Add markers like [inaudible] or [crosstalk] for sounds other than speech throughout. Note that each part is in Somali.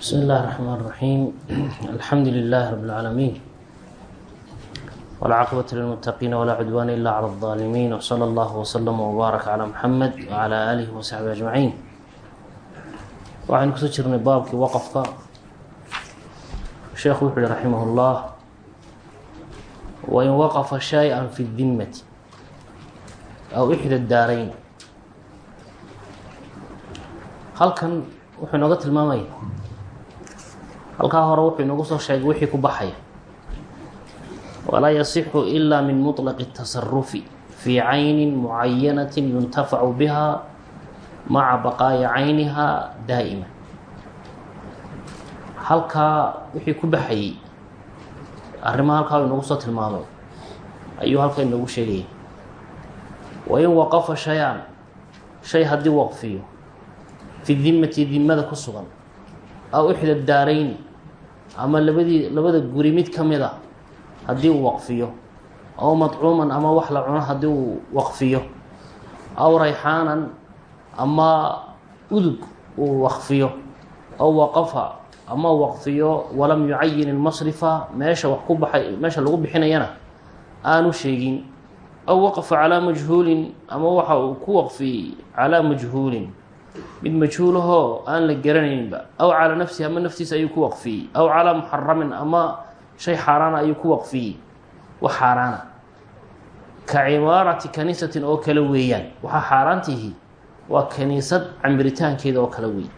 بسم الله الرحمن الرحيم الحمد لله رب العالمين والعاقبة للمتقين ولا عدوان إلا على الظالمين وصلى الله وسلم وبارك على محمد وعلى آله وصحبه أجمعين waxaynu kusoo jirnay baabkii waqafka sheekhu wuxu uhi raximah اllah wain waqafa shay-an fi الdimati aw ixda daarayn halkan wuxuu inooga tilmaamaya halkaa hore wuxuu inoogu soo sheegay wixii ku baxaya walaa yasixu ila min muطlaqi الtasarufi fii cayni mucayanati yuntafacu biha maca baqaa'i cayniha daa'ima halkaa wixii ku baxayey arrimaha halkaa inoogu soo tilmaamay ayuu halkaa inoogu sheegaya wain waqafa shay-an shay haddii waqfiyo fi dimati dimada ku sugan aw ixda daarayni ama labadii labada guri mid ka mid a haddii uu waqfiyo. Aw madcuuman ama wax la cuno haddii uu waqfiyo. Aw rayxaanan ama udug uu waqfiyo. Aw waqafa ama waqfiyo. Walam yucayin ilmasrifa meesha wax ku baxay meesha lagu bixinayana aanu sheegin. Aw waqafa calaa majhuulin ama waxa uu ku waqfiyey calaa majhuulin mid majhuulahoo aan la garanayninba. Aw calaa nafsihi ama naftiisa ayuu ku waqfiyey. Aw calaa muxaramin ama shay xaaraana ayuu ku waqfiyey. Wax xaaraana. Ka cimaarati kaniisatin oo kale weeyaan. Waxaa xaaraantihi waa kaniisad camiritaankeeda oo kale wey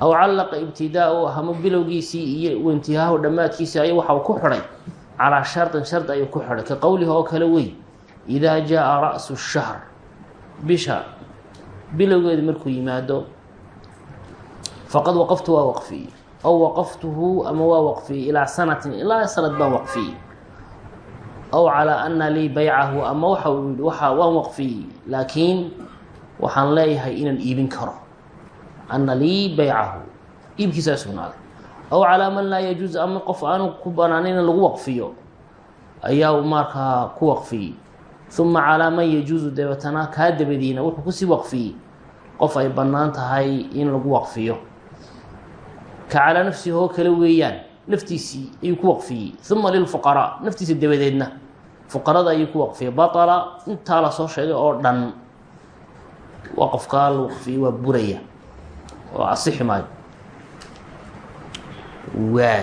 aw callaqa ibtidaa-u hama bilowgiisii iyo intihaahu dhammaadkiisii ay waxa uu ku xidhay. Calaa shardan shard ayuu ku xidhay. Ka qowlihi oo kale wey idaa jaa ra-su bilowgeeda markuu yimaado faqad waqaftu waa waqfiyey aw waqaftuhu ama waa waqfiyey ilaa sanatin ilaa sanad baan waqfiyey aw calaa ana lii baycahu ama waxa uu yihi waxa waan waqfiyey laakiin waxaan leeyahay inaan iibin karo. Ana lii baycahu iibkiisaa sugnaaday aw calaa man laa yajuuz ama qof aanu ku banaanin in lagu waqfiyo ayaa markaa ku waqfiyey uma calaa man yajuuzu dabeetana kaa dabadiina wuxuu ku sii waqfiyey qof ay bannaan tahay in lagu waqfiyo. Ka calaa nafsihi oo kale weeyaan naftiisii ayuu ku waqfiyey. Uma lilfuqaraa naftiisa dabadeedna. Fuqarada ayuu ku waqfiyey. Batala intaa la soo sheegay oo dhan waqafkaa la waqfiyey waa buraya. Oo asixi maayo. Waa.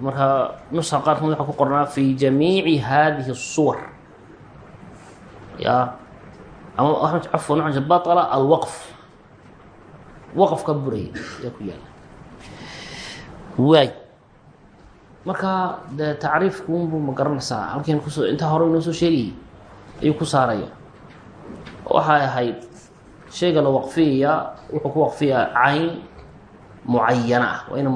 Marka nuska qaarkood waxaa ku qornaa fi jamiici hadihi الsuwar ya ama cafwan waa baطla alwaqf waqfka buraya ayaa ku yaalla waay. Marka dee tacriifku unbu ma garanaysaa halkan ku soo intaa hore inoo soo sheegayay ayuu ku saaraya. Waxay ahayd shayga la waqfiyaya wuxuu ku waqfiyaa cayn mucayana ah. Waa ina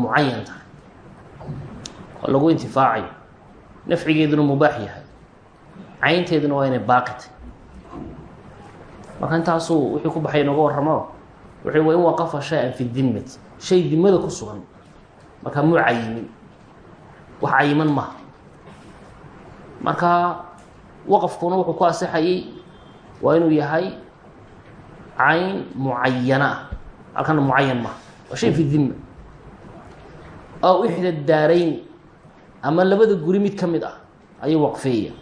lagu intifaacayo nafcigeeduna mubaax yahay. Caynteeduna waa inay baaqitay marka intaasuu wixii ku baxay inooga warramo. Wuxuu wa in waqafa shay-an fi dimati shay dimada ku sugan. Markaa muu cayimin wax cayiman maha marka waqafkuna wuxuu ku asixayay waa inuu yahay cayn mucayana ah. Halkana mucayan maha waa shay fi dima aw ixda daarayn ama labada guri mid ka mid ah ayuu waqfeeya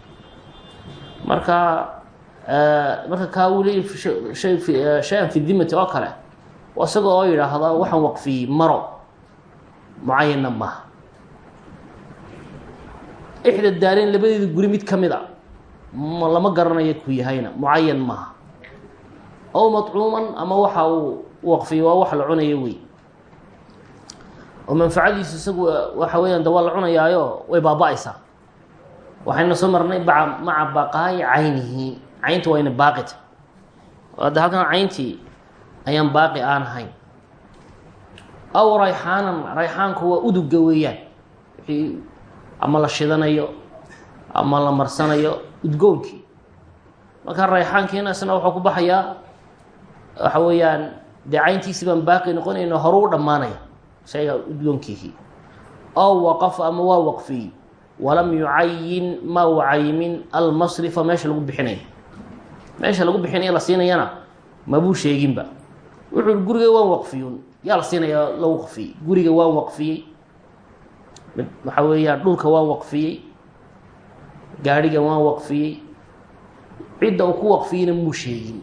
marka marka kaa uu leey shay fi dimati oo kale isaga oo yidhaahda waxaan waqfiyey maro. Mucayanna maha ixda daarayn labadeeda guri mid ka mid a lama garanayo ku yahayna. Mucayan maha aw maطcuuman ama waxa uu waqfiyey waa wax la cunayo wey oo manfacadiisu isagu waxa weeyaan de cunayaayo way baaba-aysaa. Waxayna soo marnay maca baqaayi caynihi caynta waa ina baaqita hadda halkan cayntii ayaan baaqi aan ahayn aw rayxaanan rayxaanku waa uduga weeyaan. Wixii ama la shidanayo ama la marsanayo udgoonkii marka rayxaankiina isna wuxuu ku baxayaa waxa weeyaan dee cayntiisi baan baaqi noqonayno horu u dhammaanaya shayga udgoonkiihii aw waqafa ama waa waqfiyey walam yucayin ma u cayimin almasrifa meesha lagu bixinayo meesha lagu bixinaya la siinayana mabuu sheeginba. Wuxuu guriga waan waqfiyun. Yaa la siinayaa la waqfiyey. Guriga waan waqfiyey. Waxaa weeyaan dhulka waan waqfiyey. Gaadhiga waan waqfiyey. Cidda uu ku waqfiyeyna muu sheegin.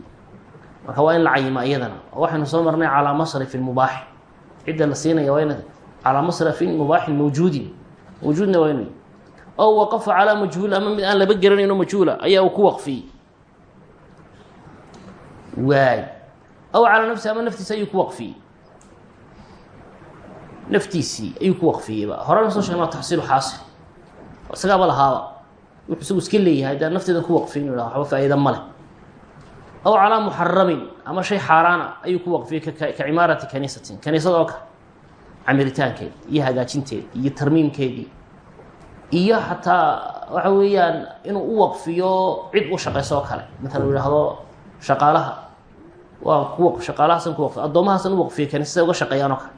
Marka waa in la cayima iyadana. Oo waxaynu soo marnay calaa masrafin mubaaxi cidda la siinaya waa in calaa masrafin mubaaxin mawjuudin. Mawjuudna waa inu ow waqafa calaa majhuul ama mid aan laba garanayno majhuula ayaa uu ku waqfiyey waay. Aw calaa nafsi ama naftiisi ayuu ku waqfiyey. Naftiisii ayuu ku waqfiyeyba horena soo sheegna taxsiilu xaasil isagaaba lahaaba. Wuxuu isagu iska leeyahay dee nafteedan ku waqfiy inu waxba faa-iida ma leh. Aw calaa muxaramin ama shay xaaraana ayuu ku waqfiyey ka cimaarati kaniisatin. Kaniisad oo kale camiritaankeeda iyo hagaajinteeda iyo tarmiimkeedii iyo xataa waxa weeyaan inuu u waqfiyo cid u shaqayso oo kale. Maala u yidhaahdo shaqaalaha waa ku shaqaalahaasan ku waqfiy addoommahaasan u waqfiyay kaniisada uga shaqeeyaan oo kale.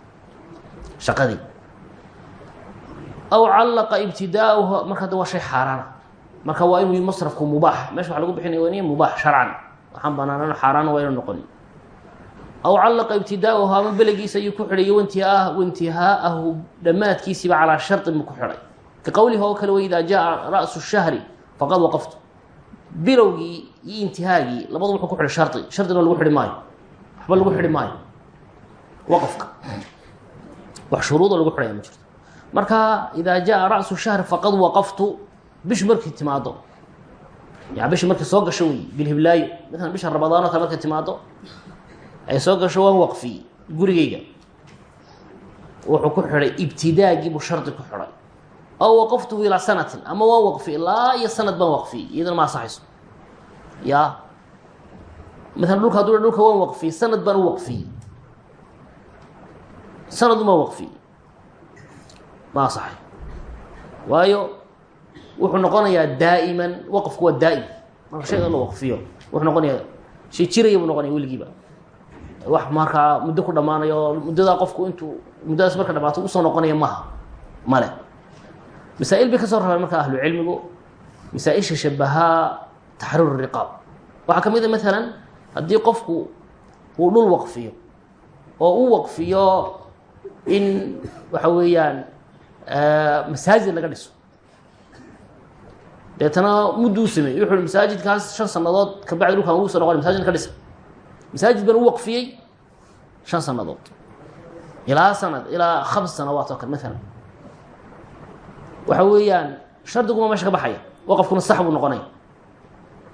Shaqadii. Aw callaqa ibtidaauha marka waa shay xaaraana. Marka waa inuu masrafku mubaax meesha waxa lagu bixinaya waa inay mubaax waxaan banaanano xaaraana waa inu noqoni aw callaqa ibtidaauha ama belegiisa ayuu ku xidhay wantihaa waintihaaahu dhammaadkiisiiba calaa sharطin buu ku xidhay. Ka oo kale waidaa jaa ra'su shahri faqad waqaftu bilowgii iyo intihaagii labadu wuxuu ku xidhay shari shardina lagu xidhi maayo. Waxba lagu xidhi maayo. Waqafka wax shuruudo lagu xidhaya ma jirto. Marka idaa jaa ra'su shahri faqad waqaftu. Bish markay timaado. Ya bishi markay soo gasho wey bilhiblaayo. Maalan bisha ramadaano kale markay timaado ay soo gasho waan waqfiyey gurigeyga. Wuxuu ku xidhay ibtidaagiibuu shardi ku xidhay aw waqaftuhu ilaa sanatin ama waan waqfi ilaa iyo sanad baan waqfiyey iyadana ma asaxayso ya maalan dhulka haduu dhulka waan waqfiyey sanad baan u waqfiyey sanadu maan waqfiyey ma asaxay waayo wuxuu noqonayaa daa'iman waqfku waa daa'im marka shayga la waqfiyo wuxuu noqonayaa shay jiraya buu noqonaya weligiiba wax markaa muddo ku dhammaanayo muddadaa qofku intuu muddadaas marka dhamaato u soo noqonaya maha male masaa-il bay ka soo rabaan marka ahlu cilmigu masaa-isha shabahaa taxriir riqaab waxaa ka mid a maalan haddii qofku uu dhul waqfiyo oo u waqfiyo in waxa weeyaan masaajid laga dhiso deetana mudduu sameeyey wuxu masaajidkaas shan sanadood ka bacdi dhulkaan ugu soo noqonay masajid ka dhisa masaajid baan u waqfiyey shan sanadood ilaa sanad ilaa khams sanawaat oo kale maalan waxa weeyaan shardiguma meesha ka baxaya waqafkuna sax buu noqonaya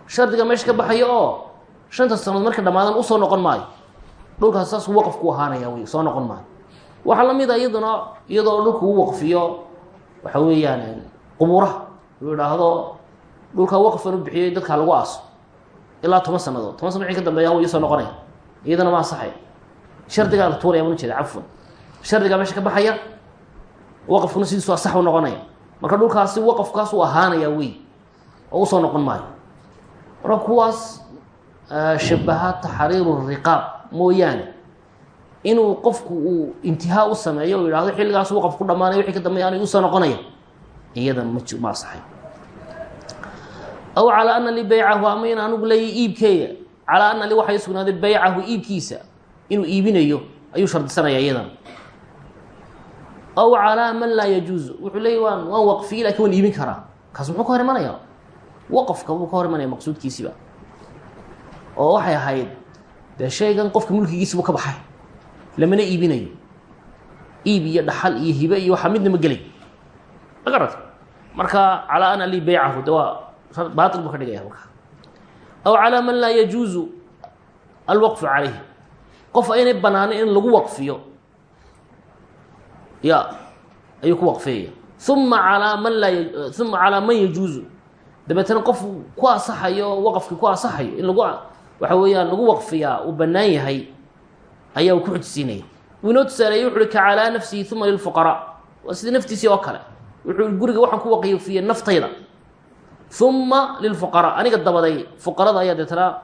shardiga meesha ka baxaya oo shanta sanadood marka dhammaadan u soo noqon maayo dhulkaas saasuu waqafku ahaanaya wey soo noqon maayo. Waxaa la mid a iyaduna iyadoo dhulka uu waqfiyo waxa weeyaan quburaha. Uu idhaahdo dhulkaa waqfan u bixiyey dadkaa lagu aaso. Ilaa toban sanadood toban sana wixii ka dambeeya wa isoo noqonaya. Iyadana ma asaxay shardigaa la tuuraya man ujeeda cafwan. Shardigaa meesha ka baxaya waqafkuna sidiisu asax noqonaya marka dhulkaasi waqafkaas uu ahaanaya wey oo u soo noqon maayo. Marka kuwaas shabaha taxriiru riqaab mooyaane. Inuu qofku uu intihaa u sameeyo u yidhahdo xilligaas waqaf ku dhamaanaya wixii ka dambeeya anay u soo noqonaya. Iyada ma ma aw calaa ana li baycahu ama in anugu leeya iibkeeya. Calaa ana li waxay sugnaaday baycahu iibkiisa. Inuu iibinayo ayuu shardisanaya iyadana aw calaa man laa yajuuzu wuxuu leeyay waan waan waqfiye laakiin waan iibin karaa kaas muxuu ka hor imanaya waqafka buu ka hor imanaya maqsuudkiisiba oo waxay ahayd dee shaygan qofka mulkigiisa buu ka baxay lamana iibinayo iib iyo dhaxal iyo hibe iyo waxaa midna ma gelay ma garata marka calaa ana li baycahu de waa baail buu ka dhigaya aw calaa man laa yajuuzu alwaqfu calayhi qof aynay banaanay in lagu waqfiyo ya ayuu ku waqfiyaya uma alaa man laa uma calaa man yajuuzu. Dabeetana qof ku asaxayo waqafki ku asaxayo in lagu waxa weeyaan lagu waqfiyaa uu bannaan yahay ayaa uu ku xujisiinaya wuu inoo tusaaleeyey wuxu ka calaa nafsihi uma lilfuqaraa. Waa sida naftiisii oo kale. Wuxuu guriga waxaan ku waqifiyey naftayda. Uma lilfuqaraa. Aniga dabaday fuqarada ayaa deetana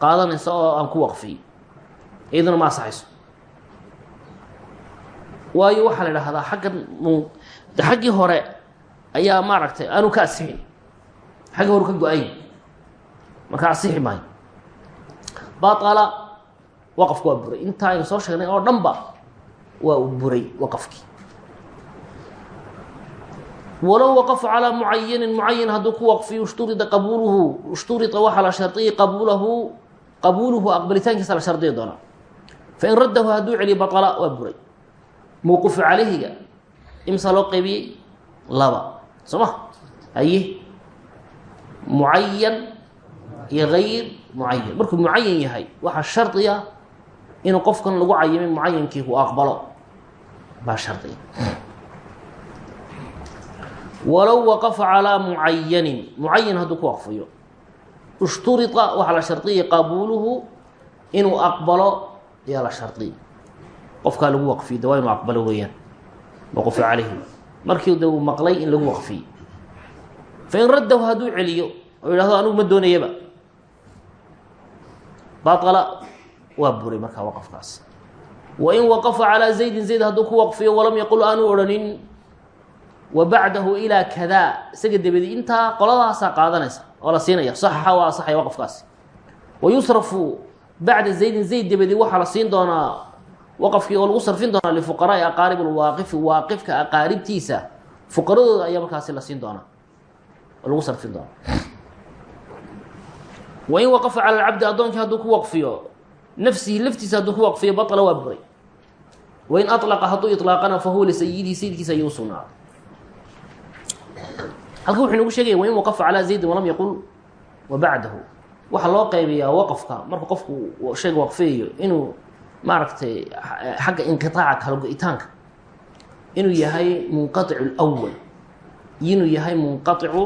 qaadanaysa oo aan ku waqfiyey iyaduna ma asaxayso waayo waxaa la idhaahdaa xaggan de xaggii hore ayaa maaragtay aanu ka asixin xaggii hore ka go'ay marka asixi maayo. Baala waqafku waa buray. Intaa aynu soo sheegnay oo dhan waa u buray waqafkii. Walow waqafa calىa mucayanin mucayan hadduu ku waqfiyo ushturida qabuuluhu ushturida waxaa la shardiyay qabuulahu qabuuluhu aqbalitaankiisa la shardiyi doonaa. Fain raddahu hadduu celiyo baطla waa buray mawqufu calayhiga imsaa loo qaybiyey laba soo ma haye mucayan iyo gayr mucayan markuu mucayan yahay waxaa shardiya inuu qofkan lagu cayimay mucayankii ku aqbalo baa shardiya walow waqafa calىa mucayanin mucayan hadduu ku waqfiyo ishturida waxaa la shardiyay qabuuluhu inuu aqbalo ayaa la shardiy qofkaa lagu waqfiyo de waa inuu aqbalo weeyaan mawqufu calayhi markii de uu maqlay in lagu waqfiyo. Fain raddahu hadduu celiyo oo yidhahdo ma doonayaba. Baطla waa buray markaa waqafkaas. Wain waqafa calىa zaydin zayd hadduu ku waqfiyo walam yaqul aanu odhanin wabacdahu ilaa kadaa. Isaga dabadi intaa qoladaasaa qaadanaysa oo siinaya saxaxa waqafkaasi wayusrafu bacda zaydin zayd dabadi waxaa la siin doonaa waqafkii oo lagu sarfin doonaa lifuqaraai aqaarib lwaaqifi waaqifka aqaaribtiisa fuqaradooda ayaa markaasi la siin doonaa lagu sarin doonaa. Wain waqafa cala alcabdi addoonkii hadduu ku waqfiyo nafsihi laftiisa hadduu ku waqfiyo baطla waa buray. Wain alaqa hadduu ilaaqana fahuwa lisayidihi sayidkiisa ayuu usugnaaday halkan wuxuu inoogu sheegaya wain waqafa calaa zaydin walam yaqul wa bacdahu. Waxaa loo qeybiyaa waqafka markuu qofku shay waqfeeyo inuu maaragtay xagga inqiطaaca kala go-itaanka inuu yahay munqaطicu اlأwal iyo inuu yahay munqaطicu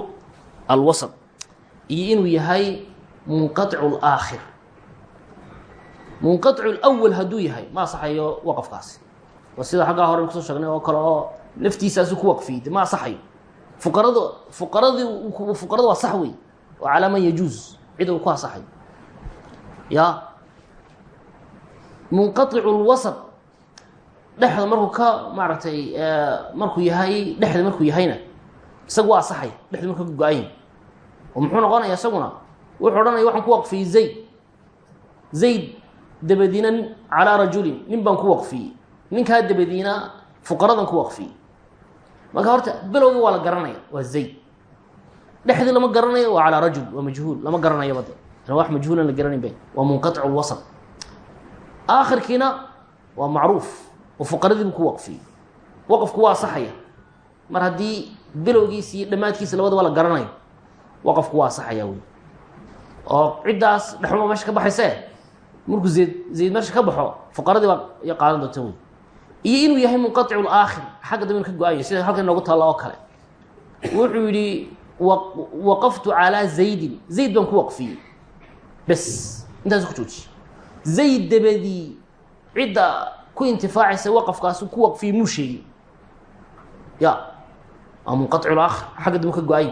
alwasط iyo inuu yahay munqaطicu اlآakhir munqaطicu اlأwal hadduu yahay ma asaxayo waqafkaasi waa sida xaggaa hore kusoo sheegnay oo kale oo naftiisaasu ku waqfiyey de ma asaxayo fuqarada fuqaradii fuqarada waa sax wey oo calaa man yajuuz cid uu ku asaxayo ya munqaicu lwasad dhexda markuu ka maaragtay eh, markuu yahay dhexda markuu yahayna isagu waa asaxay dhexda markuu ka go'aya oo muxuu noqonaya isaguna? Wuxuu odhanaya waxaan ku waqfiyey zayd. Zayd dabadiina calaa rajulin nin baan ku waqfiyey. Ninkaa dabadiina fuqaradan ku waqfiyey. Marka horta belowga waa la garanaya waa zayd. Dhexdii lama garanayo waa calaa rajul waa majhuul lama garanayo bade wax majhuulan la garanayn be waa munqaicu lwasad aakhirkiina waa macruuf oo fuqaradii buu ku waqfiyey waqafku waa asaxaya mar haddii bilowgiis iyo dhammaadkiisa labadaba la garanayo waqafku waa asaxaya wey oo ciddaas dhexuma meesha ka baxayse markuu zayd zayd meesha ka baxo fuqaradii baa iyo qaadan doonta wey iyo inuu yahay munqaticu laakhir xagga dambe inu ka go'aayo sida halkan inoogu taalla oo kale. Wuxuu yidhi waqaftu calaa zaydin. Zayd baan ku waqfiyey. Bes intaas ku jooji zayd dabadii cidda ku intifaacaysa waqafkaas ku waqfiyey muu sheegin. Ya waa munqaطicu اlaakhir xagga dambe ka go'ay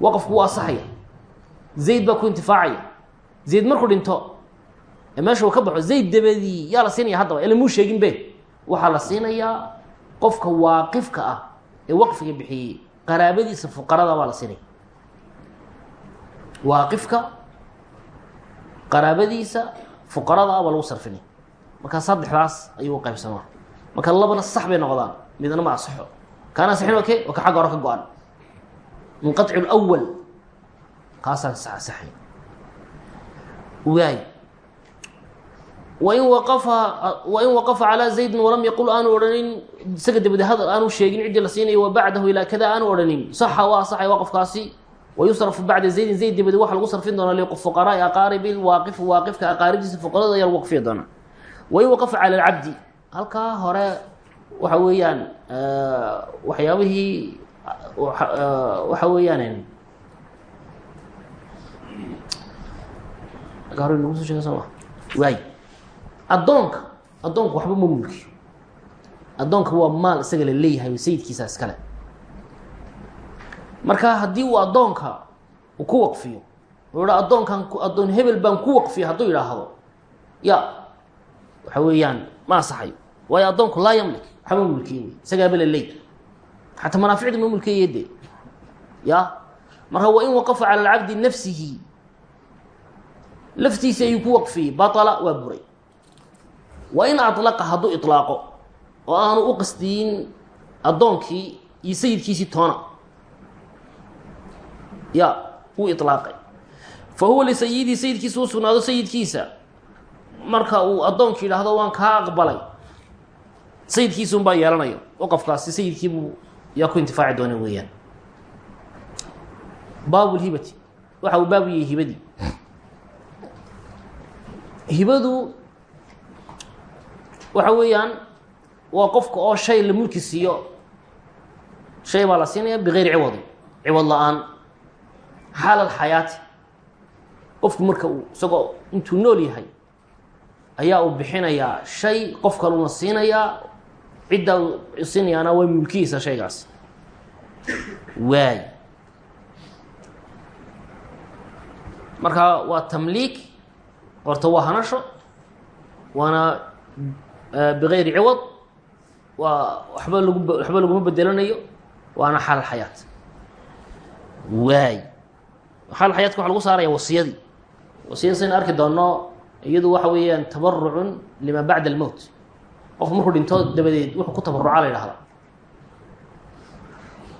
waqafku waa asaxaya zayd baa ku intifaacaya. Zayd markuu dhinto ee meesha uu ka baxo zayd dabadii yaa la siinaya haddaba ila muu sheegin be. Waxaa la siinayaa qofka waaqifka ah ee waqfiga bixiyey fuqarada ah baa lagu sarfinaya markaa saddexdaas ayuu u qaybsamaa marka labana sax bay noqdaan midna ma asaxo kaana asixin waa ke waa ka xagga hore ka go-an munqaطicu اlأwal kaasaan saxay waay wain waqafa wain waqafa calىa zaydin walam yaqul aanu odhanin isaga dabadi hadal aanu sheegin ciddii la siinayo wa bacdahu ilaa kada aanu odhanin saxa waa asaxay waqafkaasi wayusrafu bacda zaydin zayd dabadi waxa lagu sarfin doonaa lifuqaraai aqaaribi waaqif waaqifka aqaaribtiisa fuqarada ayaa lagu waqfiya doonaa wain waqafa cala alcabdi halkaa hore waxa weeyaan waxyaabihii waxa weeyaan hore nagu soo sheega soo ma waay addoonka addoonku waxba ma mulkiyo addoonka waa maal isaga la leeyahay sayidkiisa iskale marka haddii uu addoonka uu ku waqfiyo uu ha addoonkan addoon hebel baan ku waqfiyo hadduu yidhaahdo. Ya waxa weeyaan ma asaxayo waayo addoonku laa yamlik waxba ma la leey. Xataa manaaficda ma mulkiye de ya marka wa in waqafa cala alcabdi nafsihi. Laftiisi ayuu ku waqfiyey baطla waa wa in alaqa hadduu ilaaqo oo aanu u qasdiyin addoonkii toona ya wuu ilaaqay fa huwa lisayidii sayidkiisa u sugnaado sayidkiisa marka uu addoonki yidhaahdo waan kaa aqbalay. Sayidkiisun baa yeelanayo waqafkaasi sayidkiibuu yaa ku intifaaci doona weeyaan. Baabulhibati waxa uu baabu yahay hibadii hibadu waxa weeyaan waa qofka oo shay la mulki siiyo. Shay baa la siinaya bigayri ciwad la'aan xaal alxayaati qofku marka uu isagoo intuu nool yahay ayaa uu bixinayaa shay qof kaluna siinayaa ciddaa siinayaana way mulkihiisa shaygaas. Waay. Marka waa tamliik horta waa hanasho waana bigayri ciwad waa waxba lagu waxba laguma bedelanayo waana xaal xayaat. Waay xaal xayaadka waxa lagu saaraya wasiyadii. Wasiyada saynu arki doono iyadu waxa weeyaan tabarucun lima bacda almowt qofku markuu dhinto dabadeed wuxuu ku tabaruca la yhahda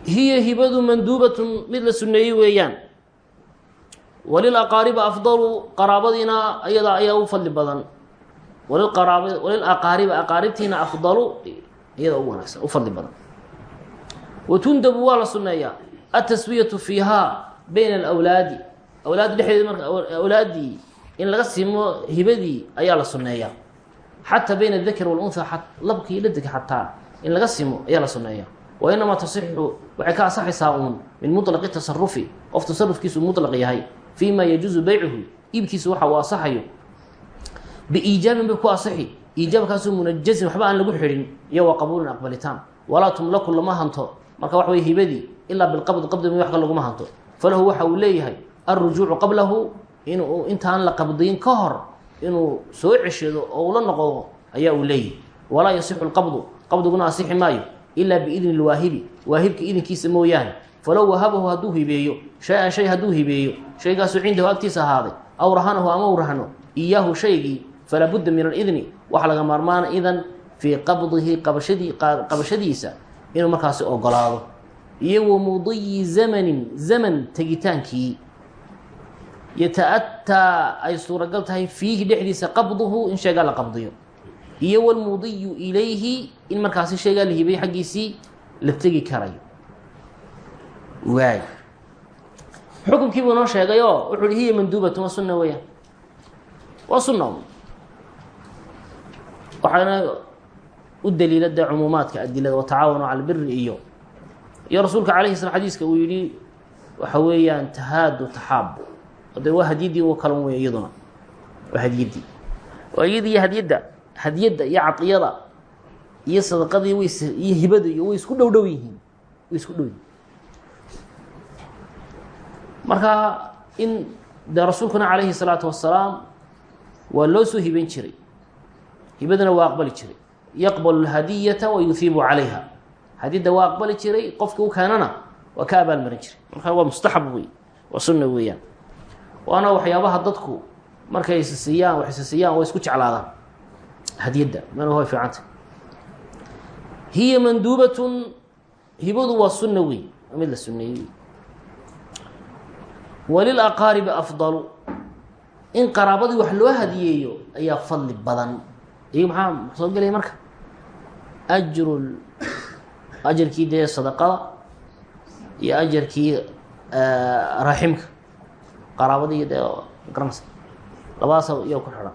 hiya hibadu manduubatun mid la suneeyey weeyaan. Walilaqaariba afdalu qaraabadiina ayada ayaa u fadli badan. Walilqaraab walilaqaariba aqaaribtiina afdalu iyada u wanaagsan u fadli badan. Watundabu waa la suneeyaa ataswiyatu fiiha bayna alawlaadi. Awlaadda dhexdeeda marka awlaaddii in laga simo hibadii ayaa la suneeyaa xataa bayna adakr walunha labkii ladega xataa in laga simo ayaa la suneeyaa wa inamaa tasixu waxay ka asaxaysaa uun min muطlaqi tasarufi qof tasarufkiisu muطlaq yahay fii ma yajuuzu baycuhu iibkiisu waxa uu asaxayo biiijaabin bay ku asaxi iijaabkaasoo munajazin waxba aan lagu xidhin iyo wa qabuulin aqbalitaan. Walaa tumlaku lama hanto. Marka waxa wey hibadii ilaa bilqabd qabdi mi wax ka laguma hanto falahu waxa uu leeyahay alrujuucu qablahu inuu intaan la qabdiyin ka hor inuu soo ceshado oo ula noqdo ayaa uu leeyahay. Walaa yasixu lqabdu qabdiguna asixi maayo ilaa biidni lwaahibi waahibka idinkiisa mooyaane. Falow wahabahu hadduu hibeeyo shay-an shay hadduu hibeeyo shaygaasuu cindahu agtiisa ahaaday aw rahanahu ama u rahno iyaahu shaygii falaa budda min alidni waxa laga maarmaana idan fii qabdihi qabashadii qabashadiisa inuu markaasi ogolaado iyo wa mudiyi zamanin zaman tegitaankii yata-ataa ay suuragal tahay fiihi dhexdiisa qabduhu in sheegaa la qabdiyo iyo walmudiyu ilayhi in markaasi sheegaa la hibay xaggiisii la tegi karayo waay xukunkii buu inoo sheegay oo wuxu uhi hiya manduubatun waa sunna weeyaan waa sunna waxaana u daliila dee cumuumaadka adilada watacaawanu cala iyo iyo rasuulka calayhi slam xadiiska uu yidhi waxa weeyaan tahaadu taxaabu de waa hadyaddii u kalan wey waa hadyaddii waa iyada iyo hadyadda hadyadda iyo cadiyada sadaqadii way iyo hibada iyo way isku dhow yihiin. Way isku dhow marka in dee rasuulkuna calayhi salaatu wasalaam waa loo soo jiray. Hibadana waa aqbali jiray. Yaqbalu lhadiyata wa yuhiibu calayha hadiyadda waa aqbali jiray qofkii u keenana waa ka jiray. Marka waa mustaxab wey waa sunna weeyaan. Waana waxyaabaha dadku markay isisiiyaan wax isisiiyaan way isku jeclaadaan. Hadiyadda mana way fiicanta hiya manduubatun hibadu waa sunna wey waa mid la sunneeyey. Walilaqaaribi afdalu in qaraabadii wax loo hadiyeeyo ayaa fadli badan. Iyaga maxaa soo gelaya marka? Ajru ajarkii dee sadaqada iyo ajarkii raximka. Qaraabadii dee garanaysa labadaas iyaa ku xidhan.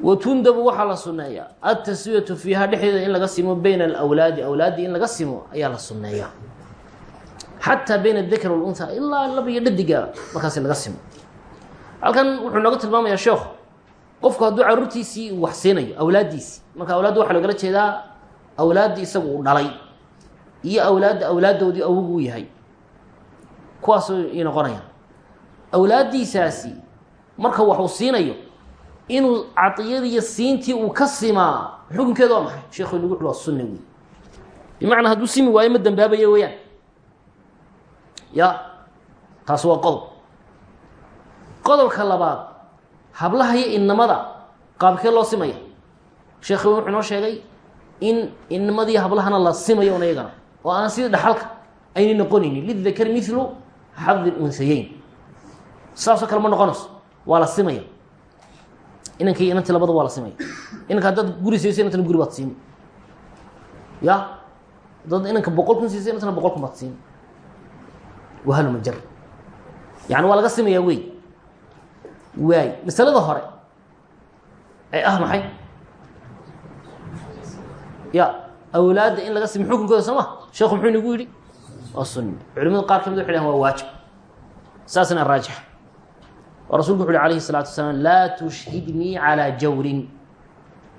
Watundabu waxaa la sunneeyaa altaswiyatu fiiha dhexdeeda in laga simo bayna alawlaadi awlaaddii in laga simo ayaa la sunneeyaa xataa bayna adakr walunha ilaa laba iyo dhadiga markaasi laga simo. Halkan wuxuu nooga tilmaamayaa sheekhu qofku hadduu caruurtiisii uu wax siinayo awlaaddiisii marka awlaadda waxa loogala jeedaa awlaaddii isagu uu dhalay iyo awlaadda awlaaddoodii awoguu yahay. Kuwaas ay noqonayaan awlaaddiisaasi marka wax uu siinayo inuu cadiyadiiyo siintii uu ka simaa xukunkeeda waa maxay? Sheekhu inagu wuxu waa sunna wey bimacnaa hadduu simi waayo ma dambaabaya weeyaan. Ya taas waa qodob. Qodobka labaad hablaha iyo innamada qaabkee loo simaya? Sheekhi wuxuu inoo sheegay in inimadii hablahana la simayo un iyagana oo aan sidii dhaxalka aynay noqonaynin. Lidakari milu xadi unhayeyn saasoo kale ma noqonayso. Waa la simaya inankii inantii labada waa la inanka haddaad guri siiso inantana guri baad siini ya? Haddaad inanka boqol kun siiso inantana boqol kun baad siini wahalo majar yani waa laga simayaa wey waay. Hore ee ah ya awlaadda in laga simo xukunkooda soo ma sheekhu muxuu inagu yidhi waa sunni culimadu qaar ka mid waxay dhahan waa waajib saasna raajix oo rasulku wuxu uhi alayhi الsalaatu wasalaam laa tushhidnii calىa jawrin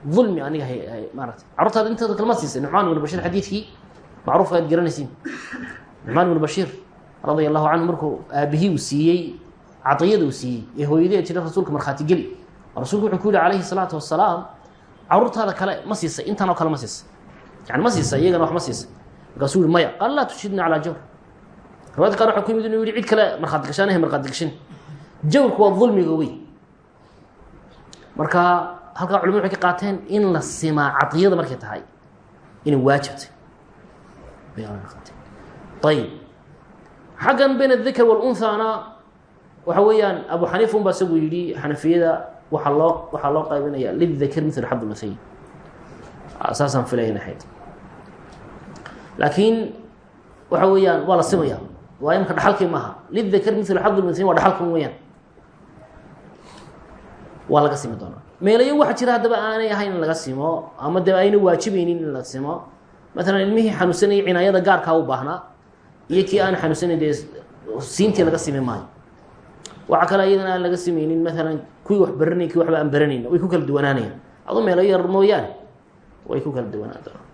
dulmi aniga maarata carurtaada inteeda kalma siisay nucmaan ibnu bashir xadiidkii macruufka ad garanaysiin nucmaan ibnu bashiir radia allahu canhu markuu aabihii uu siiyey cadiyada uu siiyey ee hooyadee tiri rasuulka markhaati geli rasulku wuxuu ku yihi alayhi الsalaatu wasalaam carruurtaada kale ma siisay intaan oo kale ma siisay. Yani ma siisay iyagana wax ma siisay. Markaasuu yihi maya qaal laa tushhidnii calaa jawr. Riwaayadka qaar waxa ku yimid inuu yihi cid kale markhaati gashaanahe markhaati gashan jawrku waa dulmiga wey marka halkaa culimadu waxay ka qaateen in la simaa cadiyada markay tahay inay waajibtay ayib xaggan bayn adakr wاlunhaana waxa weeyaan abu xaniifa un isagu yidhi xanafiyada waxaa loo waxaa loo qaybinaya lidakr mil xad unhayn saasaan filayn ahayd laakiin waxa weeyaan waa simaya waa imka dhaxalkii maaha. Lidakr mil xad unhayn waa dhaxalkan weyaan waa laga simi doonaa. Meelayo waxa jira haddaba aanay ahayn laga simo ama de ayna waajibaynin in la simo. Maalan ilmihii xanuunsanayay cinaayada gaarkaa u baahnaa iyo aan xanuunsanayn dee siintii laga simi maayo waxaa kale iyadana laga sameynin maalan kuwii wax baranayn kii waxba aan baranayna way ku kala duwanaanayaan. Adu meelo yar mooyaane way ku kala duwanaan doonaan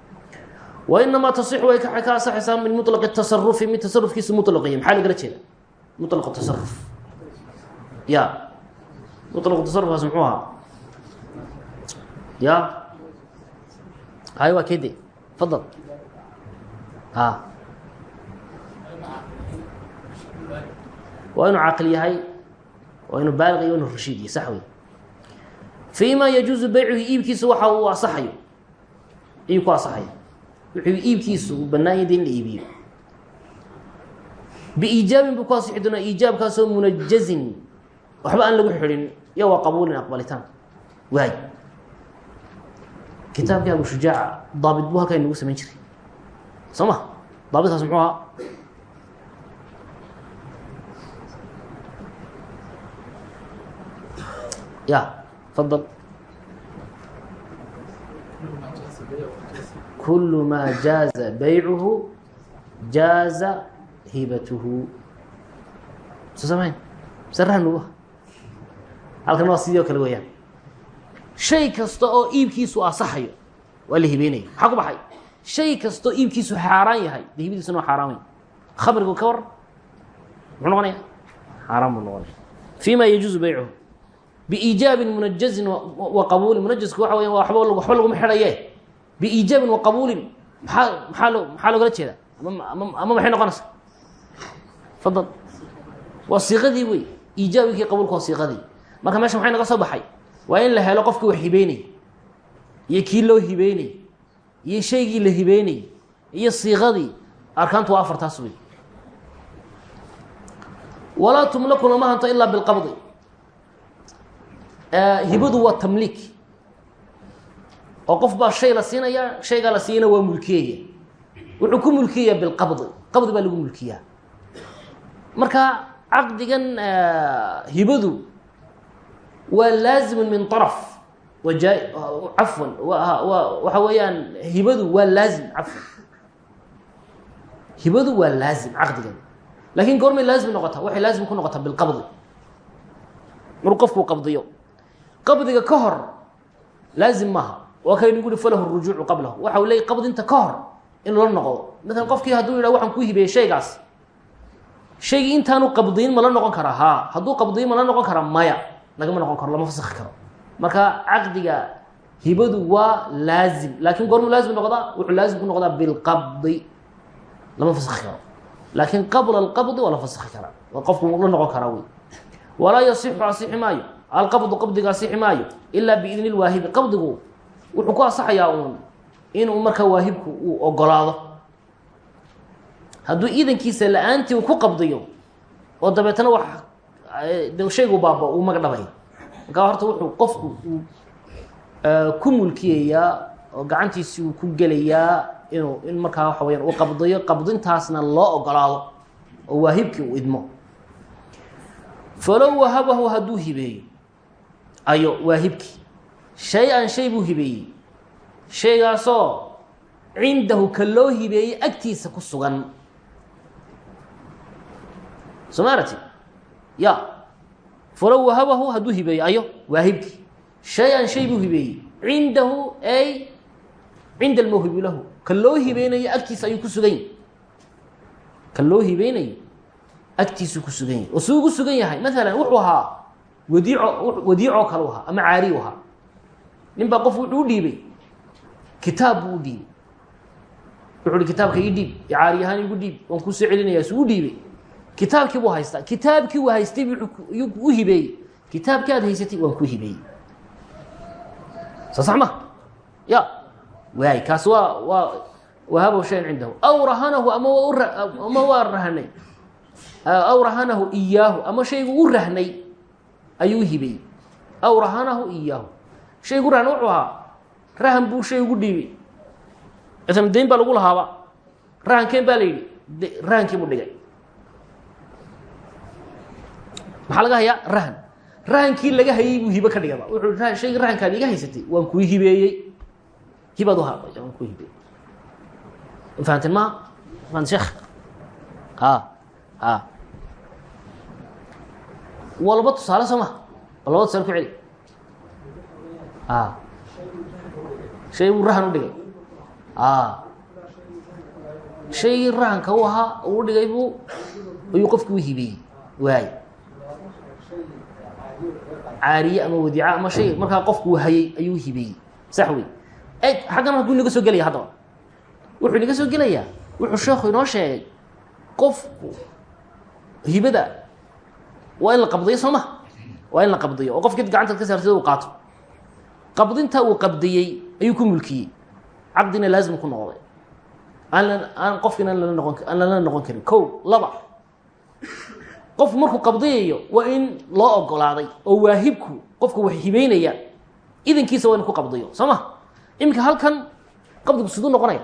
wainamaa tasixu way ka asaxaysaa min mulaqi tasarufi mid tasarufkiisu mulaqaya maxaa lagala jeeda? Mulaqu tasaruf ya. Mulaqu tasarufkaas muxuu ahaa? Ya. Hay waa kede fadal. A waa inuu waa inuu baaliq iyo inuu rashiid yahy sax wey fii ma yajuuzu beycuhu iibkiisu waxa uu asaxayo iib ku asaxayo wuxuu iibkiisu uu bannaan yahay in la iibiyo. Biiijaabin buu ku asixi doonaa iijaabkaasoo munajazin. Waxba aan lagu xidhin iyo waa qabuulin aqbalitaan. Waay. Kitaabkii abu shujaaca daabit buu halkaa inagu samayn jiray. Soo ma? Daabitkaas muxuu ahaa ya fadal kulu maa jaaza baycuhu jaaza hibatuhu soo samayn sarahnugu halkan waa sidii o kale weeyaan shay kasta oo iibkiisu asaxayo waa la hibeynaya maxaa ku baxay shay kastoo iibkiisu xaaraan yahay de waa xaaraan wey khamrigu ka war muxuu noqonaya xaaraan buu noqonaya fi ma yajuuzu baycuhu biiijaabin munajazin wa qabuulin munajasku waxa weya waba waxba laguma xidhaye biiijaabin wa qabuulin maxaa maxaa lo maxaa loogala jeeda ama ama maxay noqonaysa fadal waa siiqadii wey iijaabikii qabuulka waa siiqadii marka meesha maxay naga soo baxay waa in la helo qofkii wax hibeynay iyo kii loo hibeynay iyo shaygii la hibeynay iyo siiqadii arkaantu waa afartaas wey walaa tumlaku lama hanto ilaa bilqabdi hibadu waa tamliik oo qof baa shay la siinaya shaygaa la siiyana waa mulkiyaya wuxuu ku mulkiyaya bilqabdi qabdi. Baa lagu mulkiyaa. Marka caqdigan hibadu waa laazimu min طaraf waja cafwan waxa weeyaan hibadu waa laazim cafwan. Hibadu waa laazim caqdigan. Lakin goormay laazim noqota waxay laazim ku noqotaa bilqabdi maruu qofku qabdiyo qabdiga ka hor laazim maaha. Waa kaynu guri falahu rujuucu qablahu. Waxa u leeyay qabdinta ka hor in lala noqdo. Maalan qofkii hadduu yidhah waxaan ku hibeeyey shaygaas. Shaygii intaanu qabdiyin ma la noqon karaa haa hadduu qabdiyin ma la noqon karaa maya. Lagama noqon karo lama fasakhi karo. Marka caqdiga hibadu waa laazim. Laakin goormuu laazim noqdaa? Wuxuu laazim ku noqdaa bilqabdi lama fasakhi karo. Laakin qabla alqabdi waa la fasakhi karaa waa qofku la noqon karaa wey walaa yasixu maayo alqabdu qabdiga asixi maayo ilaa biidni lwaahibi qabdigu wuxuu ku asaxayaa uun inuu markaa waahibku uu ogolaado. Hadduu iidankiisa la'aantii uu ku qabdiyo oo dabeetna wax shaygu baaba uu magdhabay markaa horta wuxuu qofku uu ku mulkiyayaa oo gacantiisii uu ku gelayaa inuu in markaa waxa weyaan uu qabdiyo qabdintaasna loo ogolaado oo waahibkii uu idmo. Falow wahabahu hibeeyo ayo waahibkii shay-an shay buu hibeeyey. Shaygaasoo cindahu ka loo hibeeyey agtiisa ku sugan. Somarati ya. Falow wahabahu hadduu hibeeyo ayo waahibkii shay-an shay buu hibeeyey. Cindahu ay cinda almawhibi lahu ka loo hibeynayo agtiisa ayuu ku sugan yahy ka loo hibeynayo agtiisuu ku sugan yahay. Oo suu ugu sugan yahay. Maalan wuxuu ahaa wadiico wadiicoo kale u ama caari u ahaa. Nin qof u dhiibay. Kitaab u dhiibay. Wuxu kitaabka ii dhiib caari ahaan igu dhiib waan kuu soo suu dhiibay. Kitaabkii buu haystaa kitaabkii uu haystay buu u hibeeyey kitaabkii aad haysatay waan ku hibeeyey soo ya. Waay kaas waa waa wahabow shayan cindahu. Aw rahanahu ama ama waa rahanay aw rahanahu iyaahu ama shaygu u rahnay ayuu hibeeyey aw rahanahu iyaahu. Shaygu rahna wuxuu ahaa rahan buu shay ugu dhiibay. Masalan dayn baa lagu lahaaba. Rahankeen baa la yidhi rahankii buu dhigay. Maxaa laga hayaa? Rahan. Rahankii laga hayay buu hibe ka dhigaba wuxuu shaygii rahankaad iga haysatay waan kuu hibeeyey. Hibaad u waan kuu hibeeyey. Fahanteen maa? Fahanti sheekh? Ha ha waa laba tusaale soo ma. Waa laba tusaale ku celi. A shay buu rahan u dhigay. A shaygii rahanka u ahaa uu dhigay buu ayuu qofki u hibeeyey. Waay. Ama wadiica ama shay markaa qofku hayay ayuu hibeeyey. Sax wey eg xaggan halkuu inaga soo gelaya haddaba. Wuxuu inaga soo gelayaa. Wuxuu sheekhu inoo sheegay qofku hibada waa in la qabdiyo soo ma? Waa in la qabdiyo. Oo qofkii gacantaad ka saartid uu qaato. Qabdinta uu qabdiyey ayuu ku mulkiyey. Caqdina laazim ku noqday. Aan aan qofkiina lala noqon aan lala noqon karin. Ko laba. Qofku markuu qabdiyayo waa in loo ogolaaday oo waahibku qofku wax hibeynaya idankiisa waa in ku qabdiyo. Soo ma? Iminka halkan qabdigu siduu noqonaya.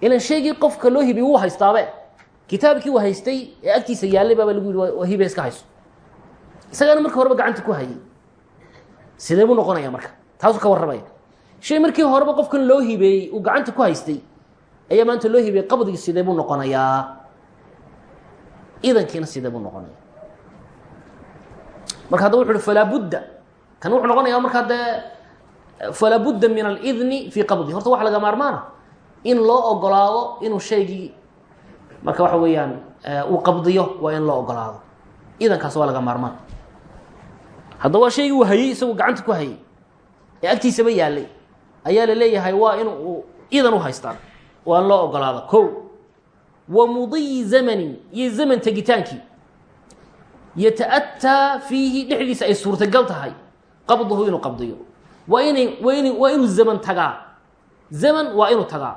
Ilan shaygii qofka loo hibiyey wuu haystaabe. Kitaabkii ee agtiisa yaallay isagaana markii horeba gacanta ku hayay. Sidee buu noqonaya marka? Taasuu ka warramaya shay markii horeba qofkan loo hibeeyey uu gacanta ku haystay ayaa maanta loo hibeeyey qabdigii sidee buu noqonayaa idankiina sidee buu noqonaya? Marka hadda wuxu uhi falaa budda. Kan wuxuu noqonaya markaa dee falaa budda min alidni fii qabdi. Horta waxa laga maarmaana. In loo ogolaado inuu shaygii marka waxa weeyaan uu qabdiyo waa in loo ogolaado. Idankaas waa laga maarmaan hadda waa shaygii uu hayey isagu gacanta ku hayey. Ee agtiisaba yaallay ayaa la leeyahay waa in uu idan u haystaan. Waa in loo ogolaado ko wa mudiyi zamanin iyo zaman tegitaankii yata-ataa fiihi dhexdiisa ay suurtagal tahay qabduhu inuu qabdiyo. Waa inay in waa inuu zaman tagaa. Zaman waa inuu tagaa.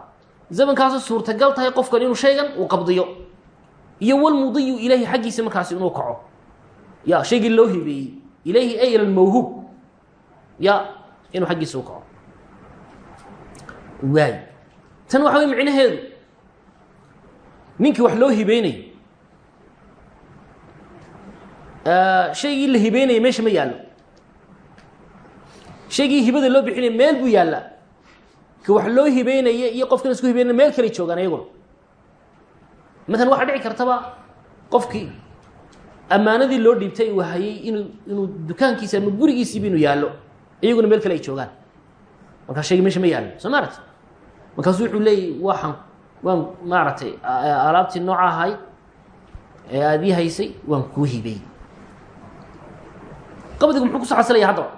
Zamankaasoo suurtagal tahay qofkan inuu shaygan uu qabdiyo. Iyo walmudiyu ilaahi xaggiisa markaasi inuu kaco. Ya shaygii loo hibeeyey ilayhi ay ila lmawhuub ya inuu xaggiisa u kaco waay tan waxa wey micnaheedu ninkii wax loo hibeynayay shaygii la hibeynayay meesha ma yaallo shaygii hibada loo bixinaya meel buu yaallaa ka wax loo hibeynaya iyo qofkan isku hibeynaya meel kale joogaan ayaguna maalan waxaa dhici kartaba ammaanadii loo dhiibtay uu hayay inuu dukaankiisa ama gurigiisiiba inuu yaallo iyaguna meel kale ay joogaan. Markaa shaygi meesha ma yaallo. Soo maaragti markaasu wuxuu leeyay waxaan waan maaragtay alaabtii nooca ahay ee aada ii haysay waan kuu hibey qabdigu muxuu ku soo xasilayaa haddaba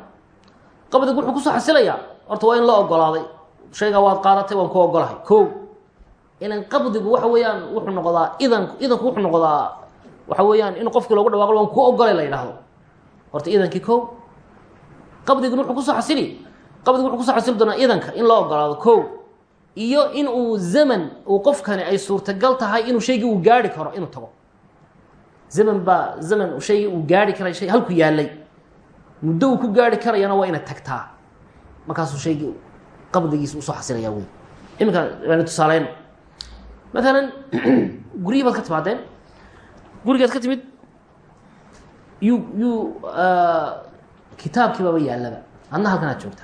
qabdigu wuxuu ku soo xasilayaa horta waa in la ogolaaday. Shaygaa waad qaadatay waan ku ogolahay. Ko ilan qabdigu waxa weeyaan wuxuu noqdaa idan idanku wuxuu noqdaa waxa weeyaan in qofkii loogu dhawaqo waan ku ogolay la yidhaahdo. Horta idankii ko qabdiguna wuxuu ku soo xasili. Qabdigu wuxuu ku soo xasili doonaa idanka in loo ogolaado ko iyo in uu zaman uu qofkani ay suurtagal tahay inuu shaygii uu gaari karo inuu tago. Zaman baa zaman shaygii uu gaari karay shay halku yaallay. Muddo uu ku gaari karayana waa inaad tagtaa. Markaasuu shaygii qabdigiisa u soo xasilaya wey iminka waana tusaaleyno maalan [clears throat] guryihi baad ka timaadeen gurigaad ka timid yuu yuu kitaabkii baaba yaallaba adna halkan aad joogta.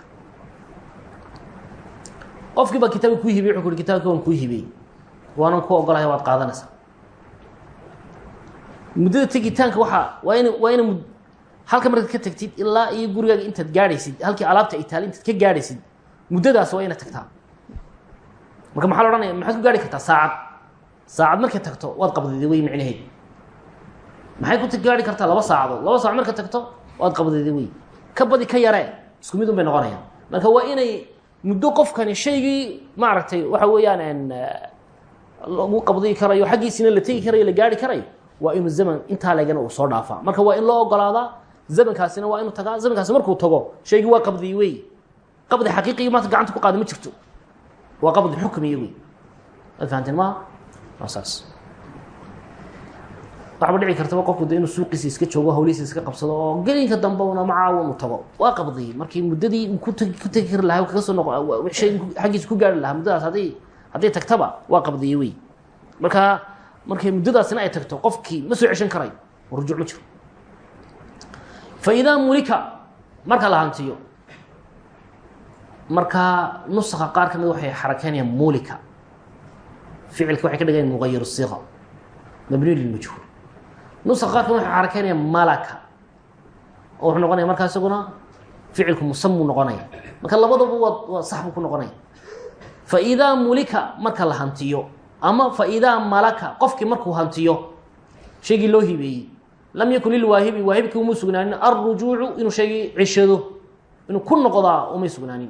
Qofkii baa kitaabki kuu hibey wuxuu ku uhi kitabki waan kuu hibeyey waanan ku ogolaya waad qaadanaysaa. Muddada tegitaanka waxaa waa ina waa ina halka markaad ka tagtid ilaa iyo gurigaaga intaad gaadhaysid halkii alaabta ay taali intaad ka gaadhaysid muddadaas waa inaad tagtaa. Marka maxaa la ohanaya maxaad ku gaari kartaa saacad. Saacad markay tagto waad qabdiday wey micnaheed maxay ku gaari kartaa laba saacadood? Laba saacad markay tagto waad qabdiday wey ka badi ka yaree isku mid un bay noqonayaan. Marka waa inay muddo qofkani shaygii maaragtay waxa weeyaan lagu qabdiyi karayo xaggiisina la tegi karayo la gaari karayo waa inuu zaman intaa legana uu soo dhaafaa. Marka waa in loo ogolaadaa zamankaasina waa inuu tagaa zamankaasi markuu tago shaygii waa qabdiyi wey qabdi xaqiiqigi maanta gacanta ku qaada ma jirto. Waa qabdi xukmiya wey waad fahanteen maa waa saas waxba dhici kartaba qofku de inuu iska joogo hawlihiisa iska qabsado oo gelinka dambe una uu tago. Waa qabdiyi markii muddadii kut ku tegi kari lahaa kaga soo noqo shay xaggiisa ku gaari lahaa muddadaas hadday hadday tagtaba waa qabdiyi wey marka markay muddadaasina ay tagto qofkii ma soo ceshan karayo rujuuc ma jiro. Fa idaa mulika marka la hantiyo marka nuska qaar ka waxay xarakeynayaan mulika. Ficilka waxay ka dhigayaan muqayir siqa mabniy lilmajhuul nuska qaar ka mid waxay xarakeynayaan malaka oo wuxuu noqonaya markaa isaguna ficilku musamuu noqonaya marka labadaba waa sax buu ku noqonaya fa idaa mulika marka la hantiyo ama fa idaa malaka qofkii markuu hantiyo shaygii loo hibeeyey lam yakun lilwaahibi waahibkii umuu sugnaanin alrujuucu inuu shaygii ceshado inuu ku noqdaa umay sugnaanin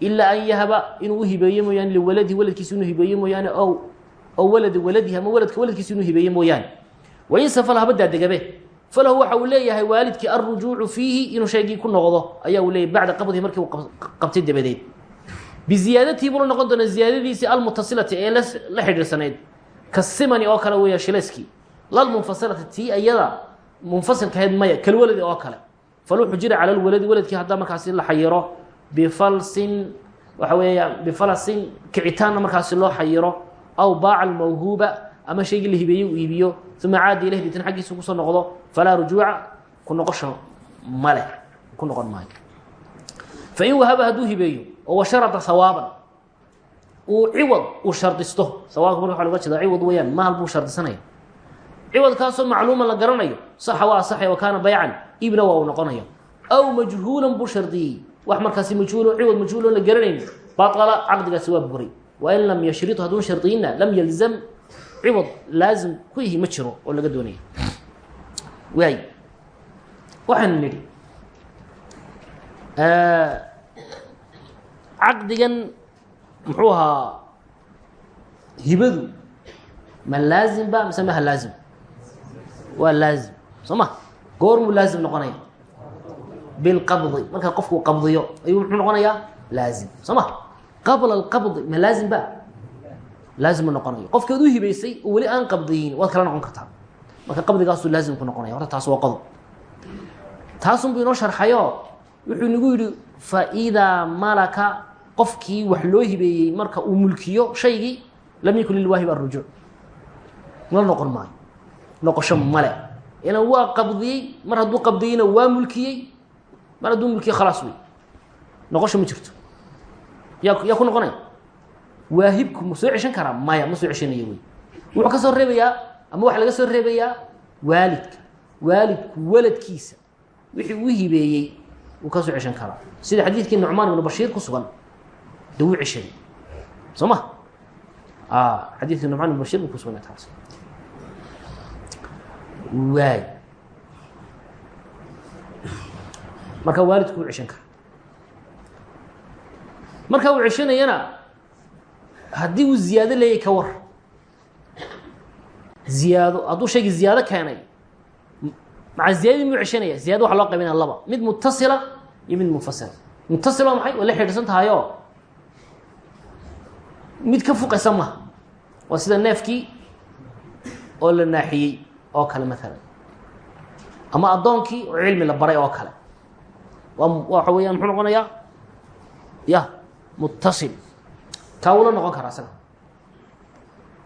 ilaa an yahaba inuu uhibeeye mooyaane liwaladihi waladkiisa inuu hibeeye mooyaane ow ow waladi waladihi ama waladka waladkiisa inuu hibeeye mooyaane wainsa fal haba daadegabe falahu waxa uu leeyahay waalidkii alrujuucu fiihi inuu shaygii ku noqdo. Ayaa uu leeyahy bacda qabdihi markii uu qabtay dabadeed. Biziyaadatii buu la noqon doonaa ziyaadadiisii almutasilati ee la xidhiirsanayd. Kasimani oo kale weeya shilayskii lalmunfasilati tii iyada munfasilkahayd maya kalwaladi oo kale. Faluu xujira cala lwaladi waladkii haddaa markaasi la xayiro. Bifalsin waxa weeya bifalsin kicitaanna markaasi loo xayiro. Aw baaca almawhuuba ama shaygii la hibeeyey uu iibiyo uma caadi ileh ditan xaggiisa ku soo noqdo falaa rujuuca ku noqosho male ku noqon maayo fain wahaba hadduu hibeeyo oo washarada sawaaban uu ciwad uu shardisto sawaabka marka waa loga jeeda ciwad weeyaan maal buu shardisanaya ciwadkaasoo macluuman la garanayo saxa waa saxe wa kaana baycan ibna waa uu noqonayo aw majhuulan buu shardiyey wax markaasi majhuulo ciwad majhuulon la garanayn baala caqdigaasi waa buray wain lam yashritu hadduun shardiyinna lam yalzam ciwad laazim ku yihi ma jiro oo laga doonaya. Waay waxaanu nidhi caqdigan muxuu ahaa hibadu ma laazim ba mise maha laazim? Waa laazim soo ma? Goormuu laazim noqonaya. Bilqabdi marka qofku qabdiyo ayuu muxuu noqonayaa laazim soo ma? Qabla alqabdi ma laazim ba laazim noqonayo qofki ad u hibaysay oo weli aan qabdiyin waad kala noqon kartaa marka qabdigaasuu laazim ku noqonaya horta taas waa qodob taasunbuu inoo sharxayo wuxuu nagu yidhi faidaa malaka qofkii wax loo hibeeyey marka uu mulkiyo shaygii lam yakun lilwaahib arujuuc la noqon maayo noqosho male ilan waa qabdiyey mar hadduu qabdiyeyna waa mulkiyey mar hadduu mulkiyo khalaas wey noqosho ma jirto yaa yaa ku noqonaya waahibku ma soo ceshan karaa? Maya ma soo ceshanayo wey wuxuu ka soo reebayaa ama waxa laga soo reebayaa waalidka. Waalidku waladkiisa wixii uu hibeeyey wuu ka soo ceshan karaa. Sida xadiidkii nucmaan ibnu bashiir ku sugan de wuu ceshaday soo ma? Xadiidkii nucmaan ibnu bashir ku sugan taas. Waay. Marka waalidku wuu ceshan karaa. Marka uu ceshanayana haddii uu ziyaado leeyay ka war. Ziyaado hadduu shaygii ziyaado keenay. Maca ziyadadii muu ceshanaya? Ziyado waxa loo qaybinaya laba. Mid mutasila iyo mid munfasila. Mutasil waa maxay? Way la xidhiidhsan tahayoo? Mid ka fuqaysa maha waa sida neefkii oo la naaxiyey oo kale maalan ama addoonkii oo cilmi la baray oo kale. Waa waxa weeyaan muxuu noqonayaa ya mutasil kaa wula noqon karaa isaga.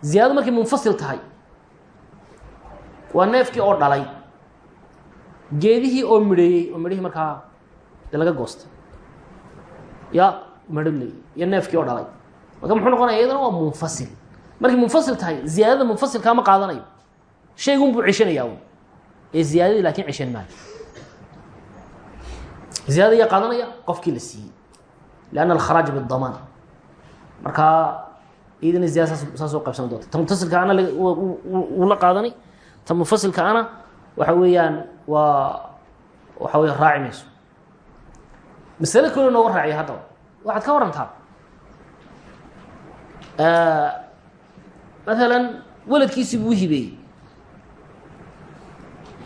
Ziyaadadu markay munfasil tahay waa neefkii oo dhalay geedihii oo midheeyey oo midhihii markaa de laga ya midho leeyey iyo oo dhalay. Marka muxuu noqonaya iyadana waa munfasil. Markay munfasil tahay ziyaadada munfasilkaa ma qaadanayo. Shaygun buu ceshanayaa un ee ziyaadadii laakiin ceshan maayo ziyaadada yaa qaadanaya qofkii la siiyey. Lianna alkharaaj bidamaan markaa iyadana ziyada saas saas oo qaybsami doonta ta mutasilka ana wuu la qaadanay ta munfasilka ana waxa weeyaan waa waxa weya raaci mayso. Masale kaloo nooga raaciya haddaba. Waxaad ka warantaa. Maalan weladkiisii buu hibeeyey.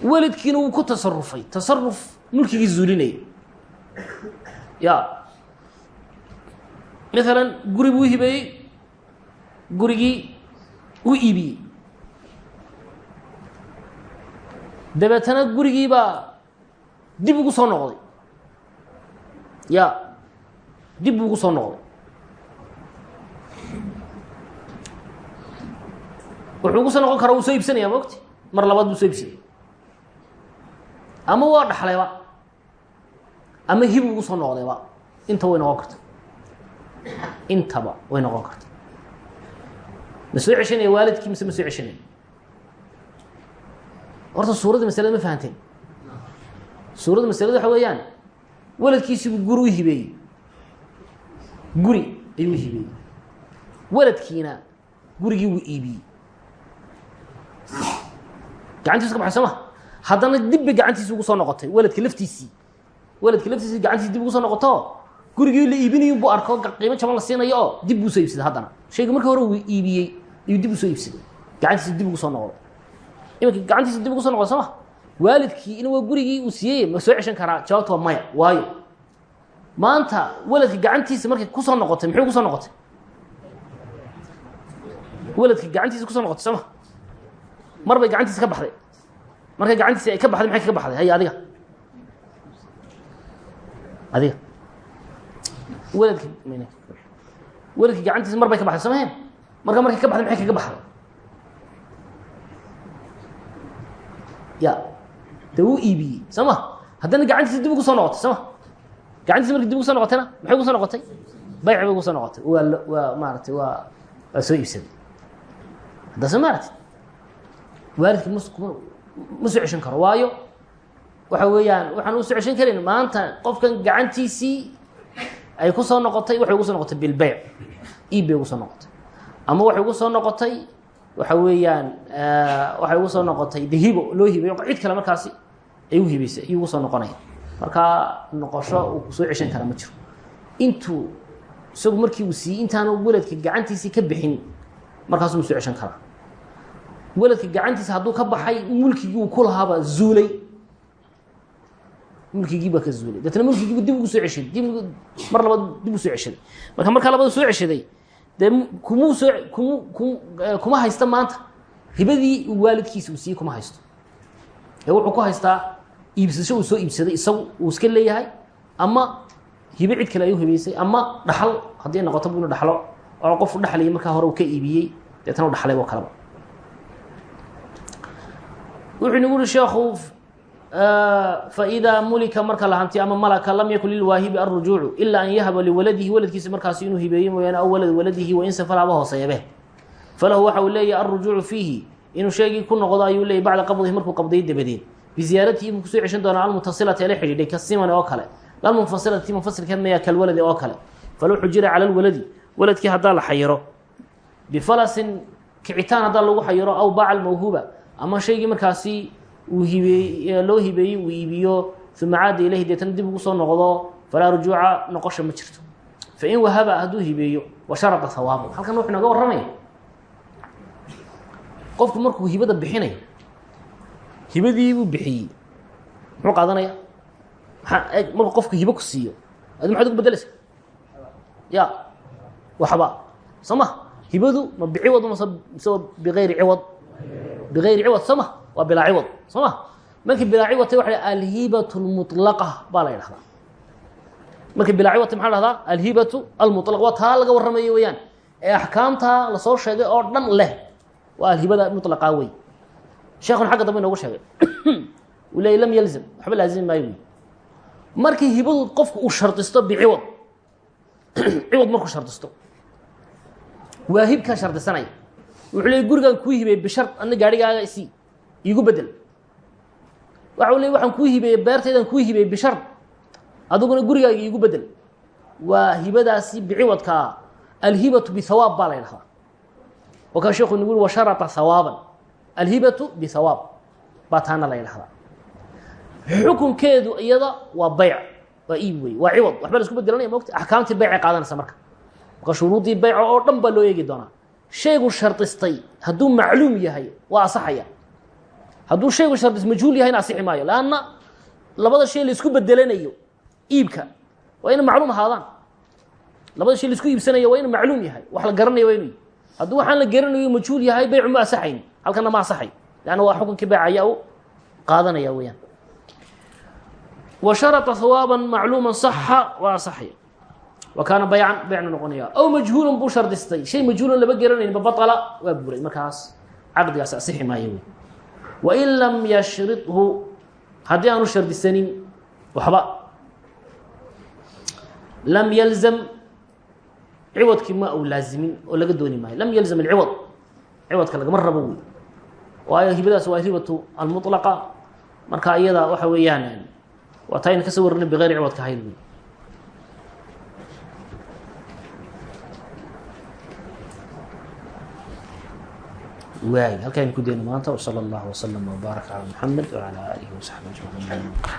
Weladkiina wuu ku tasarufay tasaruf mulkigii zuulinaya ya maalan guri buu hibeeyey gurigii u iibiyey. Dabeetana gurigii baa dib ugu soo noqday. Ya dib buu ugu soo noqday. Wuxuu ugu soo noqon karaa wuu soo iibsanaya maogti mar labaad buu soo iibsanaya. Ama waa dhaxlayba ama hibu ugu soo noqdayba inta way noqon karta intaba way noqon karta. Ma soo ceshanaya waalidkii mise ma soo ceshanaya horta suuradda masalada ma fahanteen. Suuradda masalada waxa weeyaan weladkiisiibuu guri u hibeeyey. Guri ayuu hibeeyey. Weladkiina gurigii wuu iibiyey. Gacantiisu ka baxay soo ma? Haddana dib bay gacantiisi ugu soo noqotay weladka laftiisii. Weladka laftiisii gacantiisi dib ugu soo noqoto gurigii la iibinayo buu arko qiimo jaban la siinayo oo dib buu soo iibsaday haddana. Shayga markii hore uu iibiyey ayuu dib u soo iibsaday. Gacantiisi dib ugu soo noqday iminka gacantiisa dib ugu soo noqday soo ma? Waalidkii in waa gurigii uu siiyey ma soo ceshan karaa? Jawaabta waa maya waayo. Maanta weladka gacantiisa markay ku soo noqotay muxuu ku soo noqotay? Weladka gacantiisa ku soo noqotay soo ma? Mar bay gacantiisa ka baxday. Markay gacantiisi ay ka baxday maxay kaga baxday? Haya adiga. Adiga weladka weladka gacantiisa mar bay ka baxday soo maheen marka markay ka baxday maxay kaga baxday? Ya. De wuu iibiyey soo ma haddana gacantiisa dib ugu soo noqotay soo ma gacantiisa markii dib ugu soo noqotayna maxay ugu soo noqotay? Bayc bay ugu soo noqotay. Waa waa maaratay waa waa soo iibsaday. Hadda soo maaratid waalidka mus ma soo ceshan karo. Waayo waxa weeyaan waxaan u soo ceshan karin maanta qofkan gacantiisii ay ku soo noqotay waxay ugu soo noqotay bilbeyc iib bay ugu soo noqotay. Ama waxay ugu soo noqotay waxa weeyaan waxay ugu soo noqotay de loo hibayo cid kale markaasi ay u hibaysay ayuu ugu soo noqonaya markaa noqosho uu soo ceshan kara ma jiro. Intuu isagu markii uu siiyey intaanu weladka gacantiisii ka bixin markaasuu soo ceshan karaa weladka gacantiisa hadduu ka baxay mulkigii uu ku lahaabaa zuulay mulkigii baa ka zuulay. Deetna mulkigiibu dib ugu soo ceshaday. Dib mar labaad dib u soo ceshaday. Marka markaa labada soo ceshaday dee kumuu soo kumu kum kuma haysta maanta. Hibadii waalidkiisa uu siiyey kuma haysto. Ee wuxuu ku haystaa iibsasho uu soo iibsaday isagu uu iska leeyahay ama hibe cid kale ayuu hibaysay ama dhaxal haddii noqoto bu inu dhaxlo oo qofu dhexlayay markaa hore uu ka iibiyey deetna u dhaxlay oo kaleba wuxuu inagu uri sheekhu faidaa mulika marka la hantiyo ama malaka lam yakun lilwaahibi alrujuucu ila an yahaba liwaladihi waladkiisa markaasi inuu hibeeyo mooyaane walad waladihi wainsafal haba hooseeyebe falahu waxa uu leeyahy alrujuucu fiihi inuu sheegii ku noqdo ayuu leeyay bacda qabdihi markuu qabdayo dabadeed biziyaaratihi buu ku soo ceshan doonaa almutasilati ee la xidhiidhay kasimani oo kale lalmunfasilati munfasilkeed maya kalwaladi oo kale falow xujira cala lwaladi waladkii haddaa la xayiro bifalasin kicitaan haddaa lagu xayiro aw baaca almawhuba ama shaygii markaasi loo hibeeyey uu iibiyo uma caada ilayhi deetana dib ugu soo noqdo falaa rujuuca noqosha ma jirto. Fain wahaba hadduu hibeeyo wa sharada hawaabu halkan wuxuu inaga warramaya qofku markuu hibada bixinayo hibadii buu bixiyey muxuu qaadanaya maaa markuu qofku hibo ku siiyo adi maxaad ugu bedelaysa ya waxba. Soo ma hibadu ma biciwad mase mise bigayri ciwad bigayri ciwad soo ma waa bilaa ciwad soo ma markii bilaa ciwad ta waa alhibatu lmulaqa baa la ydhahdaa markii bilaa ciwad maxaa dhahdaa alhibatu almulaq waa taa laga warramayo weeyaan ee axkaamta la soo sheegay oo dhan leh waa alhibada mulaqaa wey sheekun xagga dambe inoogu sheegay uu leeyay lam yalzam waxba laazimi maayo wey markii hibadu qofku uu shardisto biciwad ciwad markuu shardisto waa hibkaa shardisanaya wuxuu leey gurigaan kuu hibeeyey bishar adna gaarhigaaga isii iigu bedel. Waxa u ley waxaan kuu hibeeyey beertaydaan kuu hibeeyey bishar adiguna gurigaaga iigu bedel. Waa hibadaasi biciwadkaa alhibatu bihawaab baa la ydhahdaa sheekhu nagu uri washarata hawaaban alhibatu bihawaab baa taana la ydhahdaa iyada waa bayc waa iib wey waa ciwad. Isku bedelanaya mogta axkaamtii baycay qaadanaysa marka. Marka shuruudii bayca oo dhan loo eegi doonaa shaygu shardistay hadduu macluum yahay waa asaxaya. Hadduu shaygu shardis majhuul yahayna asixi maayo. Leanna labada shay la isku bedelanayo iibka waa ina macluum ahaadaan. Labada shay la isku iibsanayo waa inu macluum yahay. Wax la garanayo waa inu hadduu waxaan la garanayo majhuul yahay baycu ma asaxayn halkana ma asaxay. Leanna waa xukunkii bayc ayaa u qaadanaya weyaan wa sharطa hawaaban macluuma صaxa waa asaxaya wa kaana baycan baycnu noqonaya aw majhuulan buu shardistay shay majhuulan lama geranayn babaطla waa buray markaas caqdigaas asixi maayo wey wain lam yashridhu haddii aanu shardisanin waxba lam yalzam ciwadkii ma uu laazimin oo laga dooni maayo lam yalzam alciwad ciwadka lagama rabo wey waayo hibadaas waa hibatu almuطlaqa marka iyada waxa weeyaan waa taa aynu ka soo warrinay bغayr ciwadka ahayd wey waay halka aynu ku dayno maanta وslى اllah وslم وbaarak عalى mحamed وعlى آlihi وصaxbi أجمعين